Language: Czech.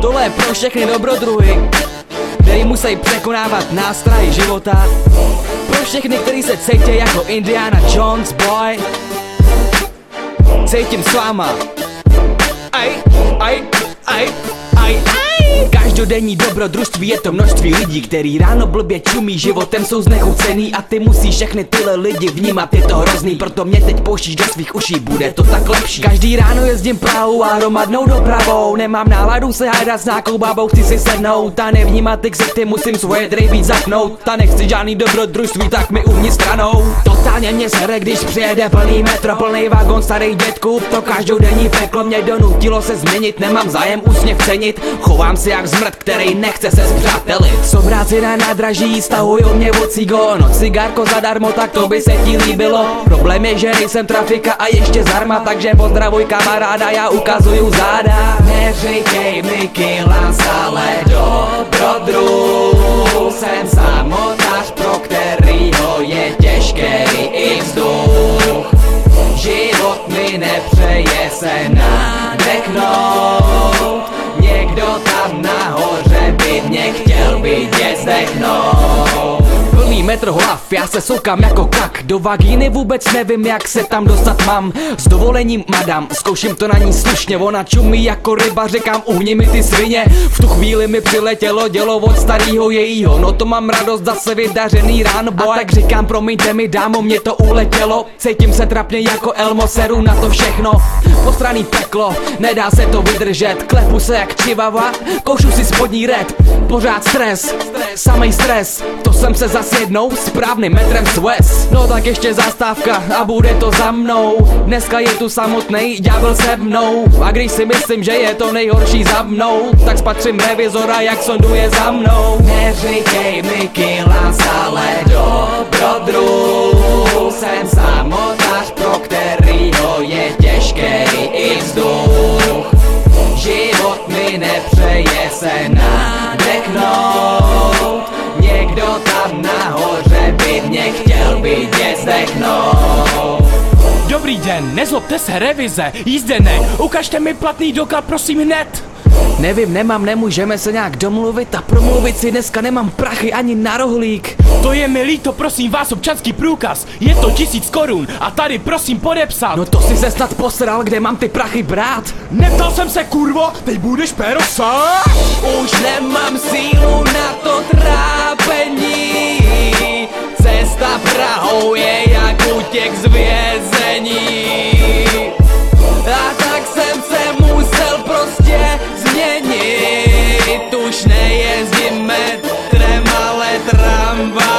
Tohle je pro všechny dobrodruhy, který musí překonávat nástrahy života. Pro všechny, který se cítí jako Indiana Jones boy. Cítím s váma. Aj, aj, aj, aj, aj. Každodenní dobrodružství je to množství lidí, který ráno blbě čumí životem, jsou znechucený a ty musíš všechny tyhle lidi vnímat, je to hrozný, proto mě teď pouštíš do svých uší, bude to tak lepší. Každý ráno jezdím Prahu a hromadnou dopravou, nemám náladu se hádat s nějakou babou, chci si sednout a nevnímat ty musím svoje drejví zapnout, ta nechci žádný dobrodružství, tak mi uvnitř stranou. Totálně mě sere, když přijede plný metro, plný vagón starých dětků, to každodenní peklo mě donutilo se změnit, nemám zájem úsměv cenit, chovám si jak zmrt, který nechce se zpřátelit. Sobráci na nádraží stahujou mě od cigo No cigárko zadarmo, tak to by se ti líbilo. Problém je, že nejsem trafika a ještě zarma Takže pozdravuj kamaráda, já ukazuju záda. Neříkej mi kila stále do brodru Jsem metr hlav, já se soukám jako kak Do vagíny vůbec nevím jak se tam dostat mám. S dovolením madam, zkouším to na ní slušně. Ona čumí jako ryba, řekám uhni mi ty svině. V tu chvíli mi přiletělo dělo od starého jejího. No to mám radost, zase vydařený ráno boy. A tak říkám promiňte mi dámo, mě to uletělo. Cítím se trapně jako Elmo, seru na to všechno Postraný peklo, nedá se to vydržet Klepu se jak čivava, koušu si spodní red Pořád stres, samej stres. To jsem se zase jednou správným metrem swes No tak ještě zastávka a bude to za mnou. Dneska je tu samotný ďábel se mnou. A když si myslím, že je to nejhorší za mnou Tak spatřím revizora, jak sonduje za mnou. Neříkej mi kila stále do brodru Jsem samotář, pro kterýho je těžký i vzduch. Život mi nepřeje se nadechnout zdechnout Dobrý den, nezlobte se, revize, jízdenek, ukažte mi platný doklad, prosím hned. Nevím, nemám, nemůžeme se nějak domluvit a promluvit si dneska nemám prachy ani na rohlík. To je mi líto, prosím vás, občanský průkaz. Je to tisíc korun a tady prosím podepsat. No to si se snad posral, kde mám ty prachy brát. Neptal jsem se, kurvo, teď budeš péro sám. Už nemám sílu na to trápení. z vězení A tak jsem se musel prostě změnit. Už nejezdím metrem, ale tramvaj.